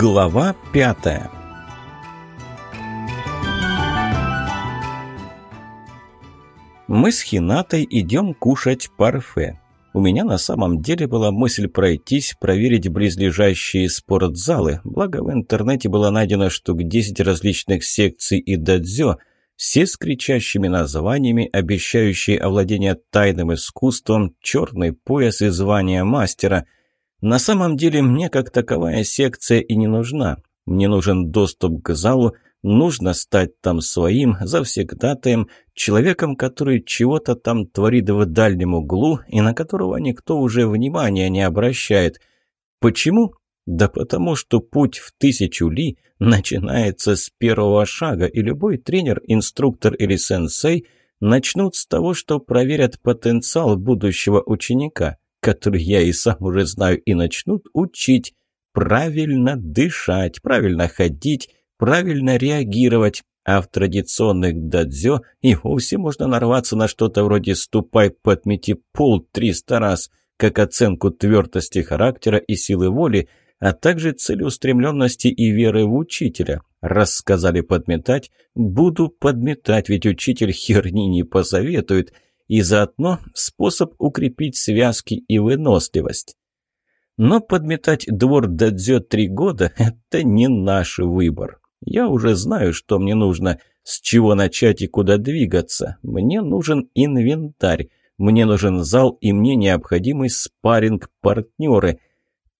Глава пятая. Мы с Хинатой идем кушать парфе. У меня на самом деле была мысль пройтись, проверить близлежащие спортзалы, благо в интернете было найдено штук 10 различных секций и дадзё, все с кричащими названиями, обещающие овладение тайным искусством, черный пояс и звание мастера – на самом деле мне как таковая секция и не нужна. Мне нужен доступ к залу, нужно стать там своим, завсегдатаем, человеком, который чего-то там творит в дальнем углу и на которого никто уже внимания не обращает. Почему? Да потому что путь в тысячу ли начинается с первого шага, и любой тренер, инструктор или сенсей начнут с того, что проверят потенциал будущего ученика – которые я и сам уже знаю, и начнут учить правильно дышать, правильно ходить, правильно реагировать. А в традиционных дадзё и вовсе можно нарваться на что-то вроде «ступай, подмети пол триста раз», как оценку твердости характера и силы воли, а также целеустремленности и веры в учителя. Рассказали подметать, буду подметать, ведь учитель херни не посоветует – и заодно способ укрепить связки и выносливость. Но подметать двор Дадзё три года – это не наш выбор. Я уже знаю, что мне нужно, с чего начать и куда двигаться. Мне нужен инвентарь, мне нужен зал и мне необходимы спаринг партнеры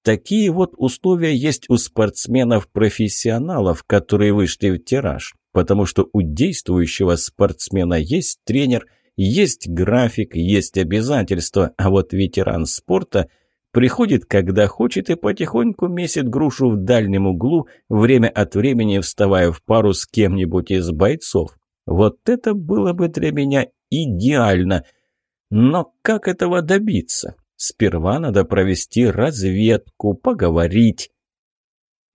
Такие вот условия есть у спортсменов-профессионалов, которые вышли в тираж, потому что у действующего спортсмена есть тренер – есть график, есть обязательства, а вот ветеран спорта приходит, когда хочет, и потихоньку месит грушу в дальнем углу, время от времени вставая в пару с кем-нибудь из бойцов. Вот это было бы для меня идеально. Но как этого добиться? Сперва надо провести разведку, поговорить.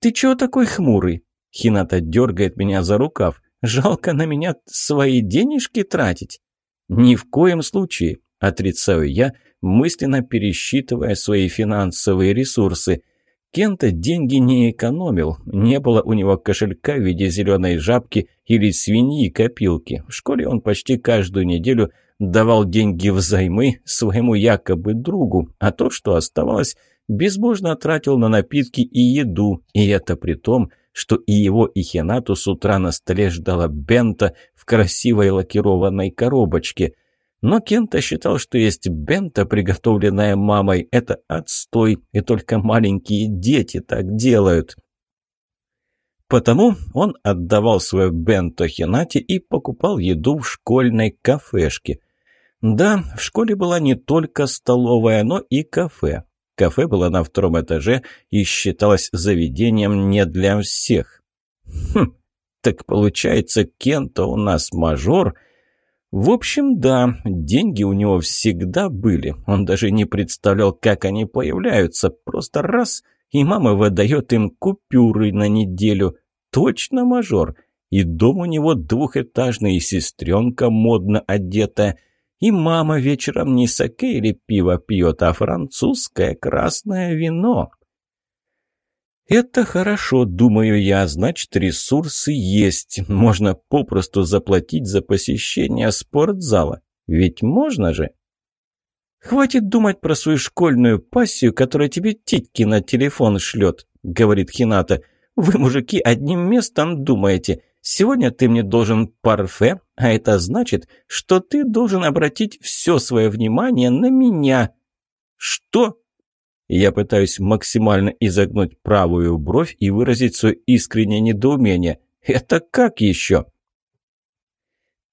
«Ты чего такой хмурый?» Хината дергает меня за рукав. «Жалко на меня свои денежки тратить». «Ни в коем случае», – отрицаю я, мысленно пересчитывая свои финансовые ресурсы. Кента деньги не экономил, не было у него кошелька в виде зеленой жабки или свиньи-копилки. В школе он почти каждую неделю давал деньги взаймы своему якобы другу, а то, что оставалось, безбожно тратил на напитки и еду, и это при том, что и его и Хенату с утра на столе ждала бента красивой лакированной коробочке. Но Кента считал, что есть бента, приготовленная мамой. Это отстой, и только маленькие дети так делают. Потому он отдавал свое бенто Хинате и покупал еду в школьной кафешке. Да, в школе была не только столовая, но и кафе. Кафе было на втором этаже и считалось заведением не для всех. Хм, так получается, Кента у нас мажор. В общем, да, деньги у него всегда были. Он даже не представлял, как они появляются. Просто раз, и мама выдает им купюры на неделю. Точно мажор. И дом у него двухэтажный, и сестренка модно одета. И мама вечером не саке или пиво пьет, а французское красное вино. «Это хорошо, думаю я, значит, ресурсы есть. Можно попросту заплатить за посещение спортзала. Ведь можно же?» «Хватит думать про свою школьную пассию, которая тебе титьки на телефон шлет», — говорит Хината. «Вы, мужики, одним местом думаете. Сегодня ты мне должен парфе, а это значит, что ты должен обратить все свое внимание на меня». «Что?» Я пытаюсь максимально изогнуть правую бровь и выразить свое искреннее недоумение. Это как еще?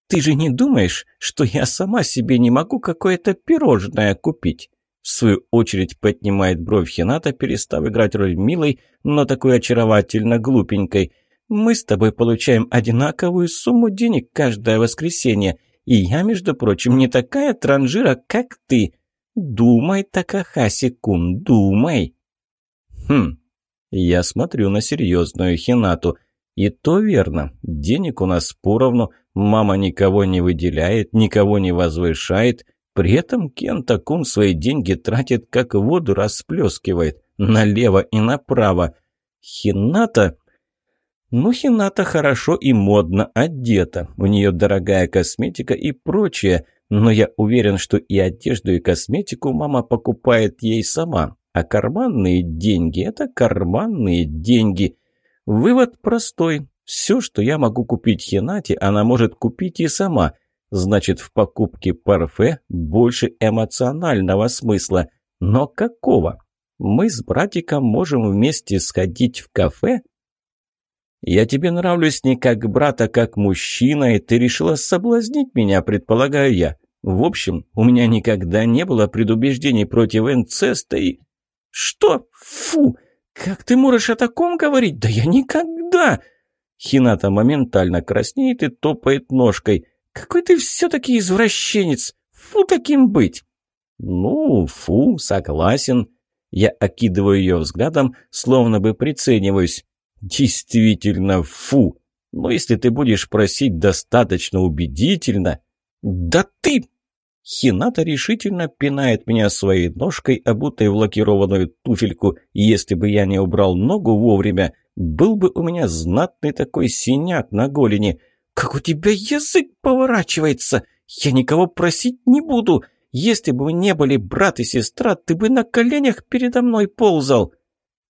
«Ты же не думаешь, что я сама себе не могу какое-то пирожное купить?» В свою очередь поднимает бровь Хината, перестав играть роль милой, но такой очаровательно глупенькой. «Мы с тобой получаем одинаковую сумму денег каждое воскресенье, и я, между прочим, не такая транжира, как ты!» Думай, Такахаси-кун, думай. Хм, я смотрю на серьезную Хинату. И то верно, денег у нас поровну, мама никого не выделяет, никого не возвышает. При этом Кента-кун свои деньги тратит, как воду расплескивает, налево и направо. Хината... Ну, Хината хорошо и модно одета, у нее дорогая косметика и прочее, но я уверен, что и одежду, и косметику мама покупает ей сама. А карманные деньги – это карманные деньги. Вывод простой. Все, что я могу купить Хенате, она может купить и сама. Значит, в покупке парфе больше эмоционального смысла. Но какого? Мы с братиком можем вместе сходить в кафе? Я тебе нравлюсь не как брат, а как мужчина, и ты решила соблазнить меня, предполагаю я. В общем, у меня никогда не было предубеждений против инцеста и... Что? Фу! Как ты можешь о таком говорить? Да я никогда! Хината моментально краснеет и топает ножкой. Какой ты все-таки извращенец! Фу таким быть! Ну, фу, согласен. Я окидываю ее взглядом, словно бы прицениваюсь. Действительно, фу! Но если ты будешь просить достаточно убедительно... «Да ты!» Хината решительно пинает меня своей ножкой, обутой в лакированную туфельку. Если бы я не убрал ногу вовремя, был бы у меня знатный такой синяк на голени. «Как у тебя язык поворачивается! Я никого просить не буду! Если бы мы не были брат и сестра, ты бы на коленях передо мной ползал!»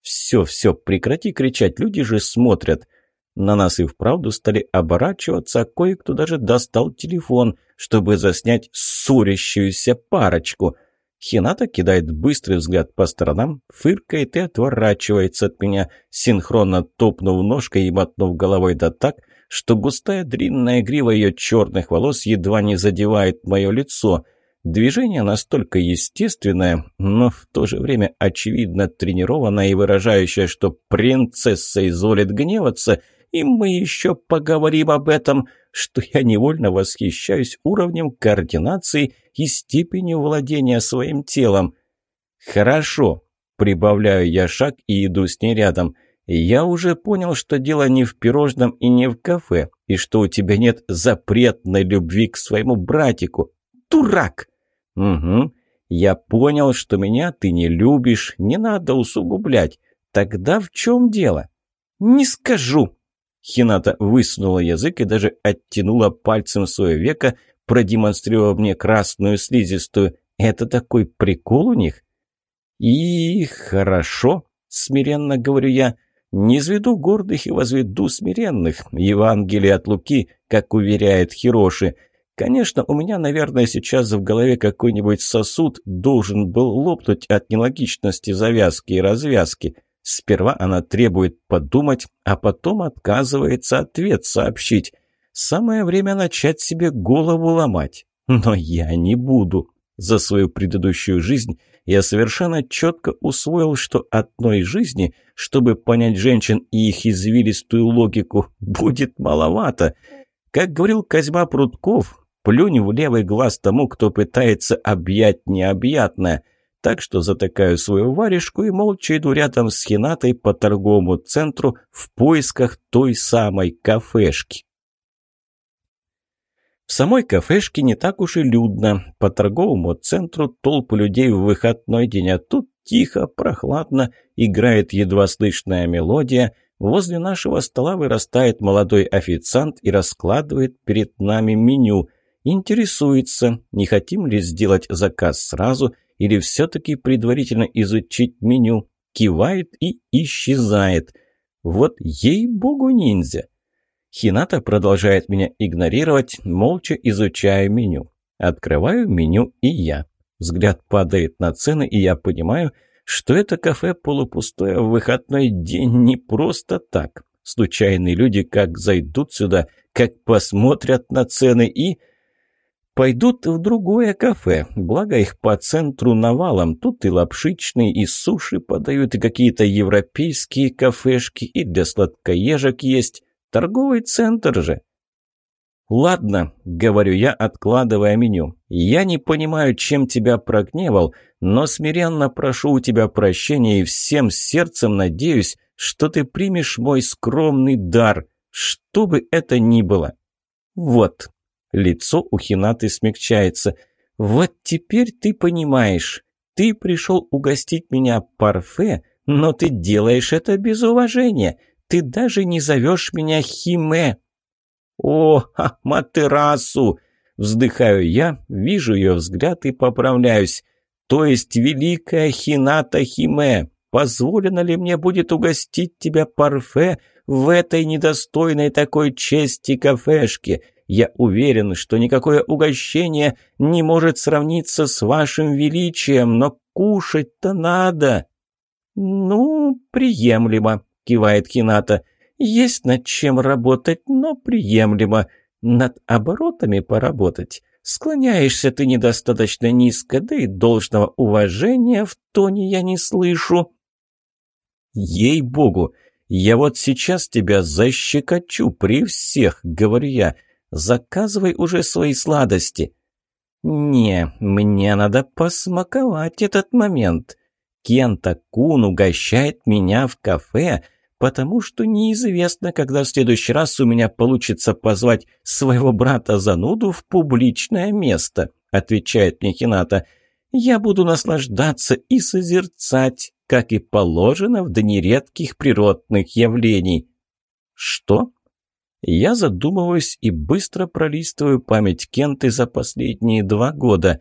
«Все, все, прекрати кричать, люди же смотрят!» На нас и вправду стали оборачиваться, а кое-кто даже достал телефон – чтобы заснять ссорящуюся парочку. Хината кидает быстрый взгляд по сторонам, фыркает и отворачивается от меня, синхронно топнув ножкой и мотнув головой да так, что густая длинная грива ее черных волос едва не задевает мое лицо. Движение настолько естественное, но в то же время очевидно тренированное и выражающее, что принцесса изволит гневаться – и мы еще поговорим об этом, что я невольно восхищаюсь уровнем координации и степенью владения своим телом. Хорошо, прибавляю я шаг и иду с ней рядом. Я уже понял, что дело не в пирожном и не в кафе, и что у тебя нет запретной любви к своему братику. Дурак! Угу. Я понял, что меня ты не любишь, не надо усугублять. Тогда в чем дело? Не скажу, Хината высунула язык и даже оттянула пальцем свое веко, продемонстрировав мне красную слизистую. Это такой прикол у них? И хорошо, смиренно говорю я. Не зведу гордых и возведу смиренных. Евангелие от Луки, как уверяет Хироши. Конечно, у меня, наверное, сейчас в голове какой-нибудь сосуд должен был лопнуть от нелогичности завязки и развязки. Сперва она требует подумать, а потом отказывается ответ сообщить. Самое время начать себе голову ломать. Но я не буду. За свою предыдущую жизнь я совершенно четко усвоил, что одной жизни, чтобы понять женщин и их извилистую логику, будет маловато. Как говорил Козьма Прудков, плюнь в левый глаз тому, кто пытается объять необъятное так что затыкаю свою варежку и молча иду рядом с Хинатой по торговому центру в поисках той самой кафешки. В самой кафешке не так уж и людно. По торговому центру толпы людей в выходной день, а тут тихо, прохладно, играет едва слышная мелодия. Возле нашего стола вырастает молодой официант и раскладывает перед нами меню. Интересуется, не хотим ли сделать заказ сразу или все-таки предварительно изучить меню, кивает и исчезает. Вот ей-богу ниндзя. Хината продолжает меня игнорировать, молча изучая меню. Открываю меню и я. Взгляд падает на цены, и я понимаю, что это кафе полупустое в выходной день не просто так. Случайные люди как зайдут сюда, как посмотрят на цены и... Пойдут в другое кафе, благо их по центру навалом. Тут и лапшичные, и суши подают, и какие-то европейские кафешки, и для сладкоежек есть. Торговый центр же. «Ладно», — говорю я, откладывая меню. «Я не понимаю, чем тебя прогневал, но смиренно прошу у тебя прощения и всем сердцем надеюсь, что ты примешь мой скромный дар, что бы это ни было». «Вот», Лицо у Хинаты смягчается. «Вот теперь ты понимаешь. Ты пришел угостить меня парфе, но ты делаешь это без уважения. Ты даже не зовешь меня Химе». «О, Матерасу!» Вздыхаю я, вижу ее взгляд и поправляюсь. «То есть, великая Хината Химе, позволено ли мне будет угостить тебя парфе в этой недостойной такой чести кафешке? Я уверен, что никакое угощение не может сравниться с вашим величием, но кушать-то надо». «Ну, приемлемо», — кивает Кината. «Есть над чем работать, но приемлемо. Над оборотами поработать. Склоняешься ты недостаточно низко, да и должного уважения в тоне я не слышу». «Ей-богу, я вот сейчас тебя защекочу при всех», — говорю я. Заказывай уже свои сладости». «Не, мне надо посмаковать этот момент. Кента Кун угощает меня в кафе, потому что неизвестно, когда в следующий раз у меня получится позвать своего брата-зануду в публичное место», отвечает мне Хината. «Я буду наслаждаться и созерцать, как и положено в дни редких природных явлений». «Что?» Я задумываюсь и быстро пролистываю память Кенты за последние два года.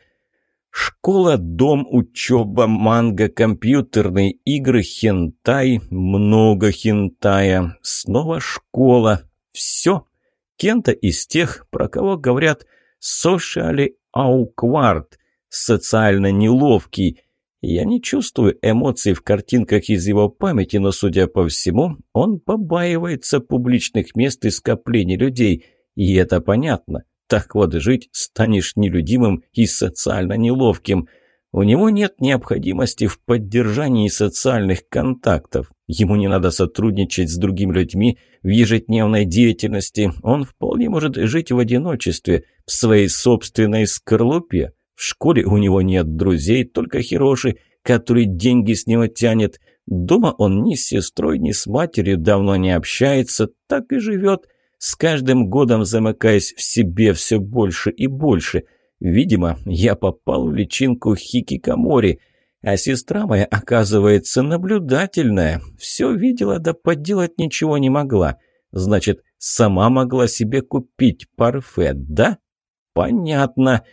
Школа, дом, учеба, манга, компьютерные игры, хентай, много хентая, снова школа. Все. Кента из тех, про кого говорят «сошали ауквард», социально неловкий – я не чувствую эмоций в картинках из его памяти, но, судя по всему, он побаивается публичных мест и скоплений людей. И это понятно. Так вот, жить станешь нелюдимым и социально неловким. У него нет необходимости в поддержании социальных контактов. Ему не надо сотрудничать с другими людьми в ежедневной деятельности. Он вполне может жить в одиночестве, в своей собственной скорлупе. В школе у него нет друзей, только Хироши, который деньги с него тянет. Дома он ни с сестрой, ни с матерью давно не общается, так и живет, с каждым годом замыкаясь в себе все больше и больше. Видимо, я попал в личинку хикикамори, а сестра моя, оказывается, наблюдательная. Все видела, да поделать ничего не могла. Значит, сама могла себе купить парфет, да? Понятно.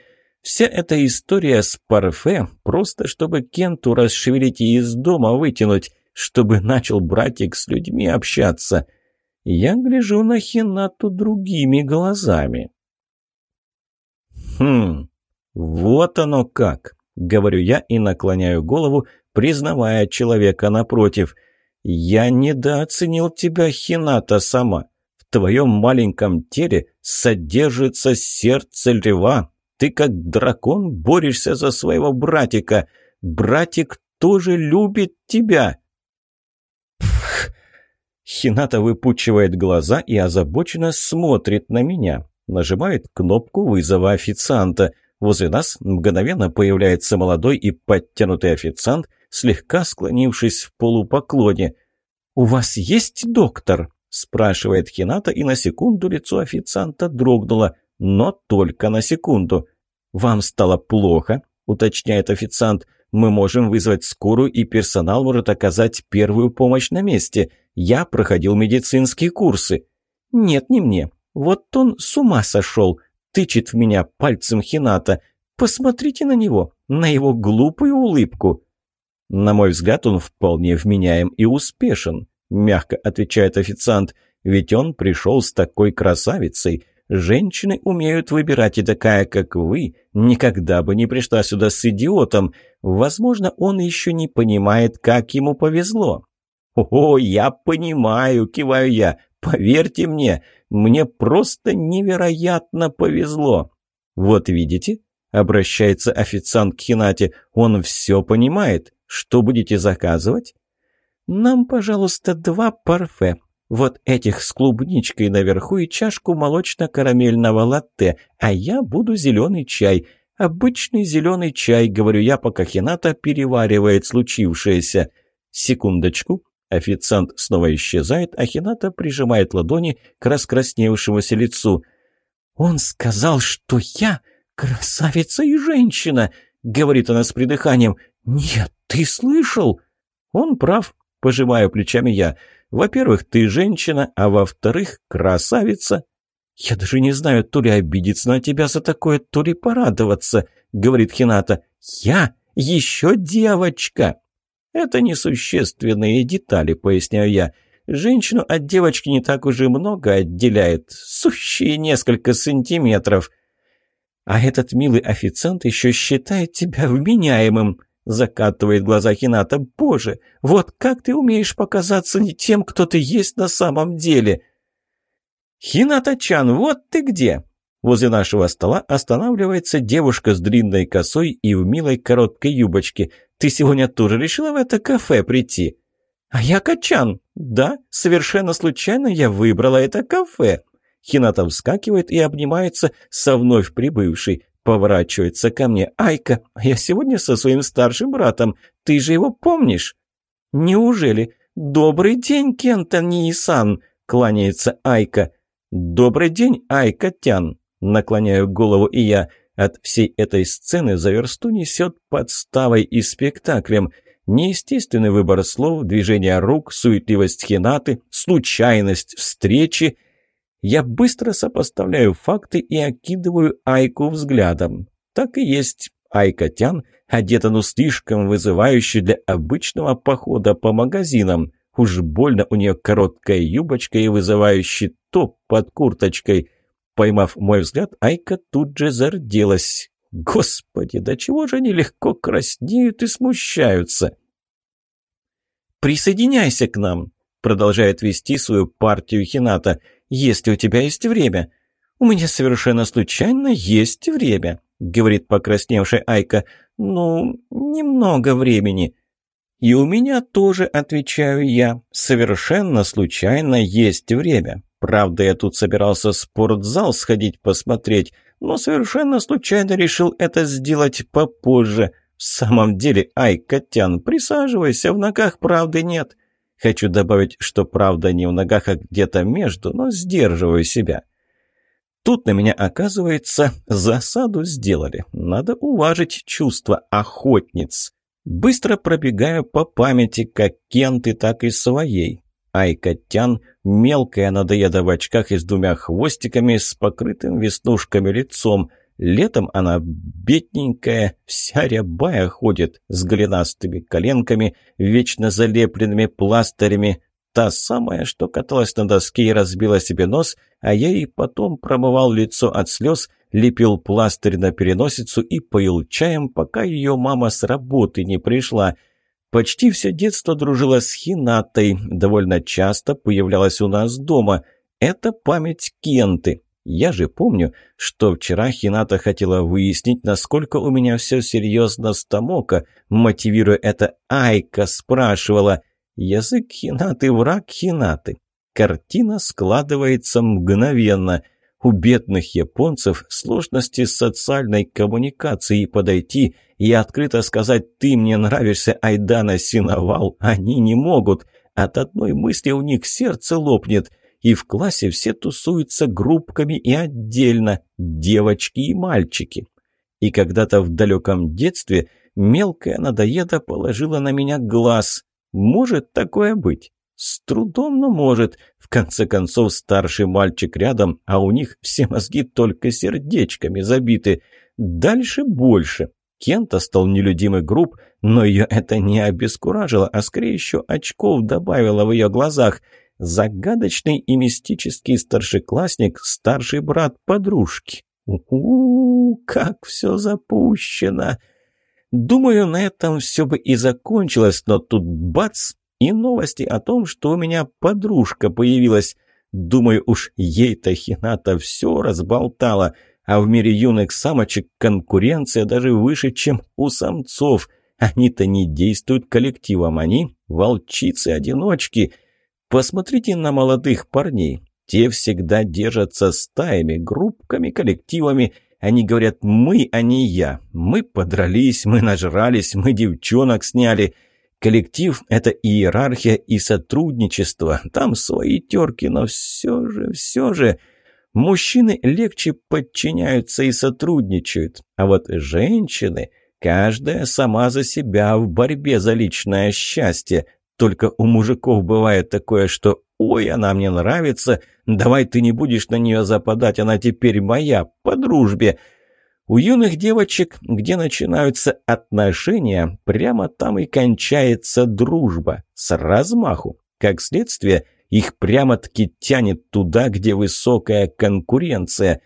Вся эта история с парфе просто чтобы Кенту расшевелить и из дома вытянуть, чтобы начал братик с людьми общаться. Я гляжу на Хинату другими глазами. «Хм, вот оно как!» — говорю я и наклоняю голову, признавая человека напротив. «Я недооценил тебя, Хината, сама. В твоем маленьком теле содержится сердце льва, ты как дракон борешься за своего братика. Братик тоже любит тебя. Хината выпучивает глаза и озабоченно смотрит на меня. Нажимает кнопку вызова официанта. Возле нас мгновенно появляется молодой и подтянутый официант, слегка склонившись в полупоклоне. «У вас есть доктор?» – спрашивает Хината, и на секунду лицо официанта дрогнуло – но только на секунду. «Вам стало плохо?» – уточняет официант. «Мы можем вызвать скорую, и персонал может оказать первую помощь на месте. Я проходил медицинские курсы». «Нет, не мне. Вот он с ума сошел!» – тычет в меня пальцем Хината. «Посмотрите на него, на его глупую улыбку!» «На мой взгляд, он вполне вменяем и успешен», – мягко отвечает официант. «Ведь он пришел с такой красавицей. Женщины умеют выбирать, и такая, как вы, никогда бы не пришла сюда с идиотом. Возможно, он еще не понимает, как ему повезло». «О, я понимаю», — киваю я. «Поверьте мне, мне просто невероятно повезло». «Вот видите», — обращается официант к Хинате, — «он все понимает. Что будете заказывать?» «Нам, пожалуйста, два парфе», вот этих с клубничкой наверху и чашку молочно-карамельного латте, а я буду зеленый чай. Обычный зеленый чай, говорю я, пока Хината переваривает случившееся. Секундочку. Официант снова исчезает, а Хината прижимает ладони к раскрасневшемуся лицу. «Он сказал, что я красавица и женщина!» — говорит она с придыханием. «Нет, ты слышал?» «Он прав», — пожимаю плечами я. «Я...» Во-первых, ты женщина, а во-вторых, красавица. Я даже не знаю, то ли обидеться на тебя за такое, то ли порадоваться, говорит Хината. Я еще девочка. Это несущественные детали, поясняю я. Женщину от девочки не так уже много отделяет, сущие несколько сантиметров. А этот милый официант еще считает тебя вменяемым, Закатывает глаза Хината. «Боже, вот как ты умеешь показаться не тем, кто ты есть на самом деле!» «Хината-чан, вот ты где!» Возле нашего стола останавливается девушка с длинной косой и в милой короткой юбочке. «Ты сегодня тоже решила в это кафе прийти?» «А я Качан!» «Да, совершенно случайно я выбрала это кафе!» Хината вскакивает и обнимается со вновь прибывшей. Поворачивается ко мне. «Айка, я сегодня со своим старшим братом. Ты же его помнишь?» «Неужели? Добрый день, Кентони-сан!» Кланяется Айка. «Добрый день, Айка-тян!» Наклоняю голову и я. От всей этой сцены за версту несет подставой и спектаклем. Неестественный выбор слов, движение рук, суетливость хинаты, случайность встречи – я быстро сопоставляю факты и окидываю Айку взглядом. Так и есть. Айка Тян, одета ну слишком вызывающе для обычного похода по магазинам. Уж больно у нее короткая юбочка и вызывающий топ под курточкой. Поймав мой взгляд, Айка тут же зарделась. Господи, до да чего же они легко краснеют и смущаются? «Присоединяйся к нам!» — продолжает вести свою партию Хината — если у тебя есть время». «У меня совершенно случайно есть время», — говорит покрасневшая Айка. «Ну, немного времени». «И у меня тоже», — отвечаю я, — «совершенно случайно есть время. Правда, я тут собирался в спортзал сходить посмотреть, но совершенно случайно решил это сделать попозже. В самом деле, Айка, Котян, присаживайся, в ногах правды нет». Хочу добавить, что правда не в ногах, а где-то между, но сдерживаю себя. Тут на меня, оказывается, засаду сделали. Надо уважить чувства охотниц. Быстро пробегаю по памяти как Кенты, так и своей. Айка мелкая надоеда в очках и с двумя хвостиками, с покрытым веснушками лицом. Летом она бедненькая, вся рябая ходит, с голенастыми коленками, вечно залепленными пластырями. Та самая, что каталась на доске и разбила себе нос, а я ей потом промывал лицо от слез, лепил пластырь на переносицу и поил чаем, пока ее мама с работы не пришла. Почти все детство дружила с Хинатой, довольно часто появлялась у нас дома. Это память Кенты, я же помню, что вчера Хината хотела выяснить, насколько у меня все серьезно с Томоко, мотивируя это Айка спрашивала. Язык Хинаты, враг Хинаты. Картина складывается мгновенно. У бедных японцев сложности с социальной коммуникацией подойти и открыто сказать «ты мне нравишься, Айдана Синовал» они не могут. От одной мысли у них сердце лопнет – и в классе все тусуются группками и отдельно, девочки и мальчики. И когда-то в далеком детстве мелкая надоеда положила на меня глаз. Может такое быть? С трудом, но может. В конце концов, старший мальчик рядом, а у них все мозги только сердечками забиты. Дальше больше. Кента стал нелюдимой груб, но ее это не обескуражило, а скорее еще очков добавило в ее глазах – Загадочный и мистический старшеклассник – старший брат подружки. У-у-у, как все запущено! Думаю, на этом все бы и закончилось, но тут бац! И новости о том, что у меня подружка появилась. Думаю, уж ей-то хината все разболтала, а в мире юных самочек конкуренция даже выше, чем у самцов. Они-то не действуют коллективом, они – волчицы-одиночки – Посмотрите на молодых парней. Те всегда держатся стаями, группками, коллективами. Они говорят «мы, а не я». «Мы подрались, мы нажрались, мы девчонок сняли». Коллектив – это иерархия и сотрудничество. Там свои терки, но все же, все же... Мужчины легче подчиняются и сотрудничают, а вот женщины, каждая сама за себя в борьбе за личное счастье, только у мужиков бывает такое, что «Ой, она мне нравится, давай ты не будешь на нее западать, она теперь моя, по дружбе». У юных девочек, где начинаются отношения, прямо там и кончается дружба, с размаху. Как следствие, их прямо-таки тянет туда, где высокая конкуренция.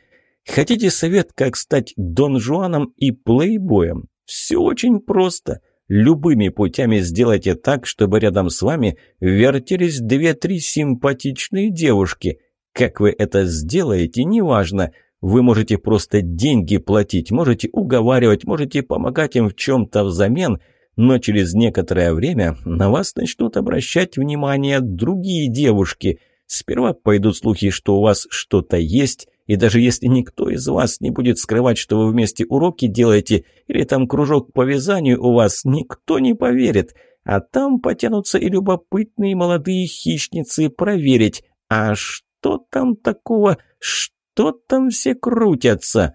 Хотите совет, как стать Дон Жуаном и плейбоем? Все очень просто – любыми путями сделайте так, чтобы рядом с вами вертелись две-три симпатичные девушки. Как вы это сделаете, неважно. Вы можете просто деньги платить, можете уговаривать, можете помогать им в чем-то взамен, но через некоторое время на вас начнут обращать внимание другие девушки. Сперва пойдут слухи, что у вас что-то есть, и даже если никто из вас не будет скрывать, что вы вместе уроки делаете, или там кружок по вязанию у вас, никто не поверит. А там потянутся и любопытные молодые хищницы проверить, а что там такого, что там все крутятся.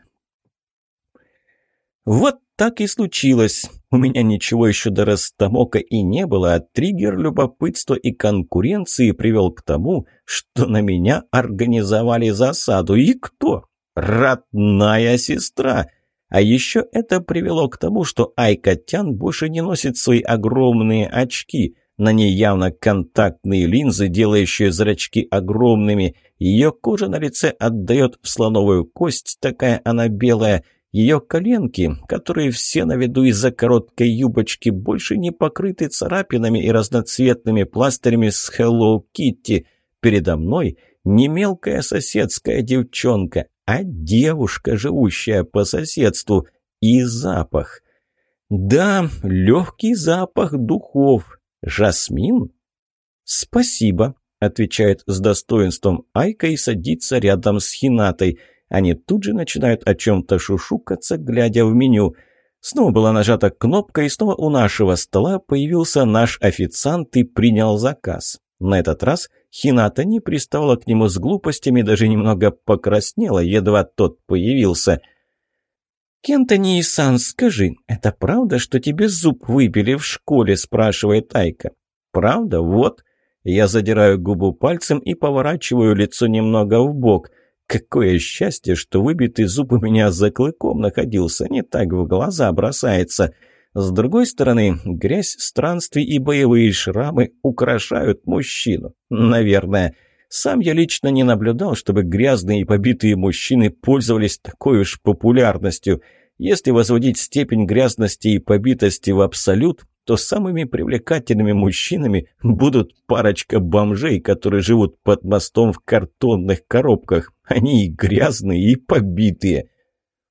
Вот так и случилось. У меня ничего еще до Растамока и не было, а триггер любопытства и конкуренции привел к тому, что на меня организовали засаду. И кто? Родная сестра. А еще это привело к тому, что Айкотян больше не носит свои огромные очки. На ней явно контактные линзы, делающие зрачки огромными. Ее кожа на лице отдает в слоновую кость, такая она белая – ее коленки, которые все на виду из-за короткой юбочки, больше не покрыты царапинами и разноцветными пластырями с Hello Kitty. Передо мной не мелкая соседская девчонка, а девушка, живущая по соседству, и запах. Да, легкий запах духов. Жасмин? Спасибо, отвечает с достоинством Айка и садится рядом с Хинатой – они тут же начинают о чем-то шушукаться, глядя в меню. Снова была нажата кнопка, и снова у нашего стола появился наш официант и принял заказ. На этот раз Хината не приставала к нему с глупостями, даже немного покраснела, едва тот появился. «Кентони Сан, скажи, это правда, что тебе зуб выбили в школе?» – спрашивает Айка. «Правда? Вот». Я задираю губу пальцем и поворачиваю лицо немного в бок. Какое счастье, что выбитый зуб у меня за клыком находился, не так в глаза бросается. С другой стороны, грязь странствий и боевые шрамы украшают мужчину. Наверное. Сам я лично не наблюдал, чтобы грязные и побитые мужчины пользовались такой уж популярностью. Если возводить степень грязности и побитости в абсолют, то самыми привлекательными мужчинами будут парочка бомжей, которые живут под мостом в картонных коробках. Они и грязные, и побитые.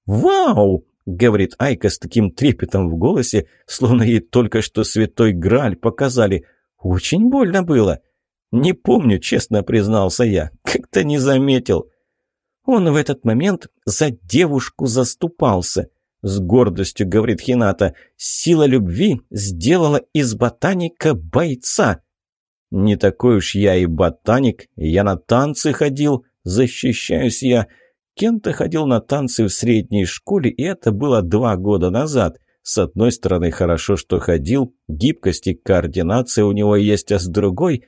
«Вау!» — говорит Айка с таким трепетом в голосе, словно ей только что святой Грааль показали. «Очень больно было». «Не помню», — честно признался я. «Как-то не заметил». Он в этот момент за девушку заступался — с гордостью говорит Хината. Сила любви сделала из ботаника бойца. Не такой уж я и ботаник, я на танцы ходил, защищаюсь я. Кента ходил на танцы в средней школе, и это было два года назад. С одной стороны, хорошо, что ходил, гибкость и координация у него есть, а с другой,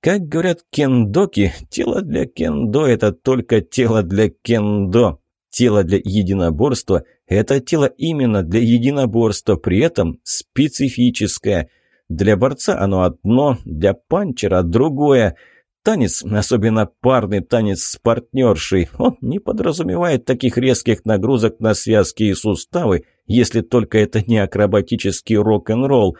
как говорят кендоки, тело для кендо – это только тело для кендо. Тело для единоборства – это тело именно для единоборства, при этом специфическое. Для борца оно одно, для панчера – другое. Танец, особенно парный танец с партнершей, он не подразумевает таких резких нагрузок на связки и суставы, если только это не акробатический рок-н-ролл.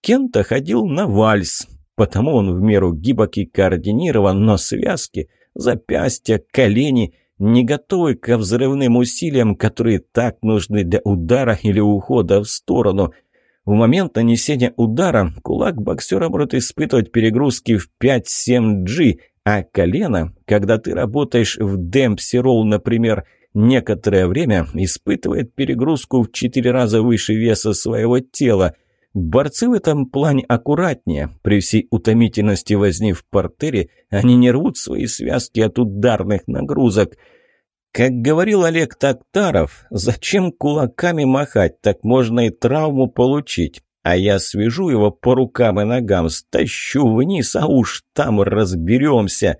Кента ходил на вальс, потому он в меру гибок и координирован, но связки, запястья, колени – не готовы ко взрывным усилиям, которые так нужны для удара или ухода в сторону. В момент нанесения удара кулак боксера может испытывать перегрузки в 5-7 G, а колено, когда ты работаешь в демпси-ролл, например, некоторое время испытывает перегрузку в 4 раза выше веса своего тела. Борцы в этом плане аккуратнее. При всей утомительности возни в портере они не рвут свои связки от ударных нагрузок. Как говорил Олег Токтаров, зачем кулаками махать, так можно и травму получить. А я свяжу его по рукам и ногам, стащу вниз, а уж там разберемся.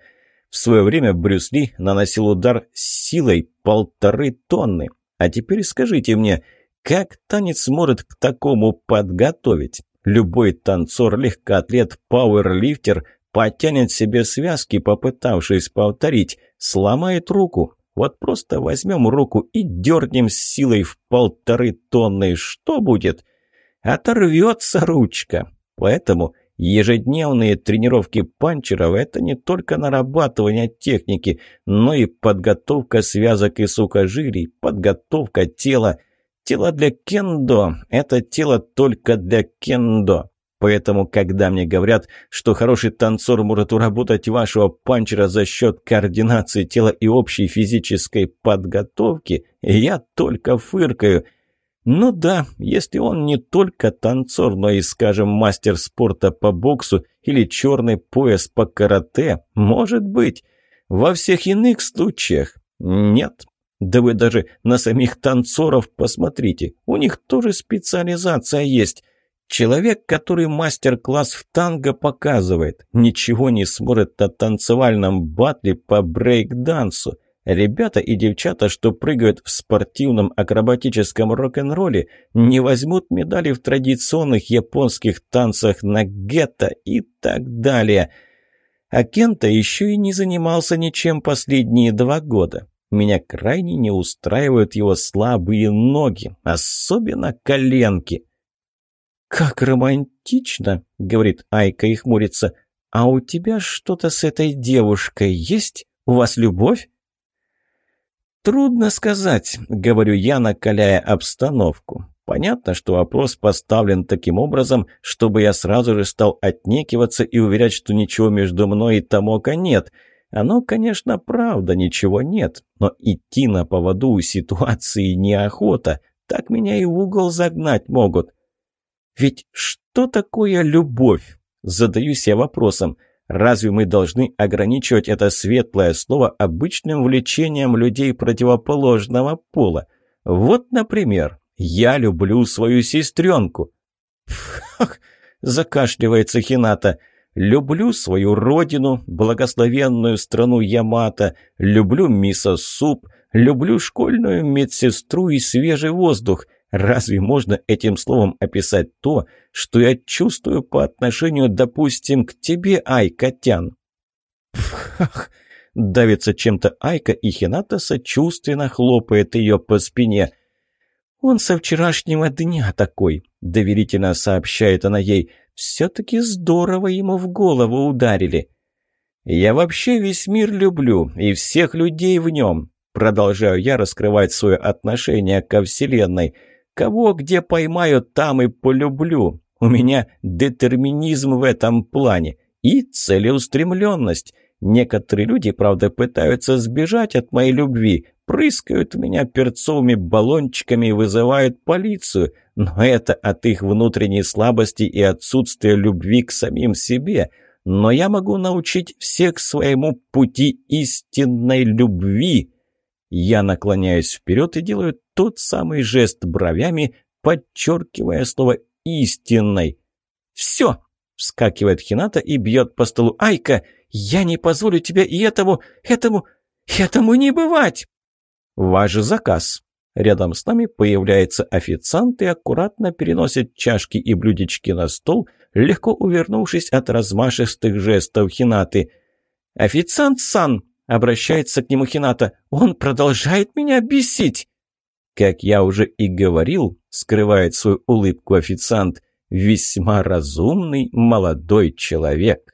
В свое время Брюс Ли наносил удар силой полторы тонны. А теперь скажите мне – как танец может к такому подготовить? Любой танцор, легкоатлет, пауэрлифтер потянет себе связки, попытавшись повторить, сломает руку. Вот просто возьмем руку и дернем с силой в полторы тонны. Что будет? Оторвется ручка. Поэтому ежедневные тренировки панчеров – это не только нарабатывание техники, но и подготовка связок и сухожилий, подготовка тела – тело для кендо – это тело только для кендо. Поэтому, когда мне говорят, что хороший танцор может уработать вашего панчера за счет координации тела и общей физической подготовки, я только фыркаю. Ну да, если он не только танцор, но и, скажем, мастер спорта по боксу или черный пояс по карате, может быть. Во всех иных случаях нет. Да вы даже на самих танцоров посмотрите, у них тоже специализация есть. Человек, который мастер-класс в танго показывает, ничего не сможет на танцевальном батле по брейк-дансу. Ребята и девчата, что прыгают в спортивном акробатическом рок-н-ролле, не возьмут медали в традиционных японских танцах на гетто и так далее. А Кента еще и не занимался ничем последние два года. Меня крайне не устраивают его слабые ноги, особенно коленки. «Как романтично!» — говорит Айка и хмурится. «А у тебя что-то с этой девушкой есть? У вас любовь?» «Трудно сказать», — говорю я, накаляя обстановку. Понятно, что вопрос поставлен таким образом, чтобы я сразу же стал отнекиваться и уверять, что ничего между мной и Тамока нет — оно, конечно, правда, ничего нет, но идти на поводу у ситуации неохота. Так меня и в угол загнать могут. Ведь что такое любовь? Задаюсь я вопросом. Разве мы должны ограничивать это светлое слово обычным влечением людей противоположного пола? Вот, например, я люблю свою сестренку. Фух, закашливается Хината. Люблю свою родину, благословенную страну Ямато, люблю мисо-суп, люблю школьную медсестру и свежий воздух. Разве можно этим словом описать то, что я чувствую по отношению, допустим, к тебе, Айка Тян? Фах! Давится чем-то Айка, и Хината сочувственно хлопает ее по спине. «Он со вчерашнего дня такой», — доверительно сообщает она ей, — все-таки здорово ему в голову ударили. «Я вообще весь мир люблю и всех людей в нем», — продолжаю я раскрывать свое отношение ко Вселенной. «Кого где поймаю, там и полюблю. У меня детерминизм в этом плане и целеустремленность. Некоторые люди, правда, пытаются сбежать от моей любви, прыскают меня перцовыми баллончиками и вызывают полицию, но это от их внутренней слабости и отсутствия любви к самим себе. Но я могу научить всех своему пути истинной любви. Я наклоняюсь вперед и делаю тот самый жест бровями, подчеркивая слово «истинной». «Все!» Вскакивает Хината и бьет по столу. «Айка, я не позволю тебе и этому, этому, этому не бывать!» «Ваш заказ!» Рядом с нами появляется официант и аккуратно переносит чашки и блюдечки на стол, легко увернувшись от размашистых жестов Хинаты. «Официант Сан!» — обращается к нему Хината. «Он продолжает меня бесить!» «Как я уже и говорил», — скрывает свою улыбку официант, Весьма разумный молодой человек.